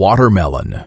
watermelon.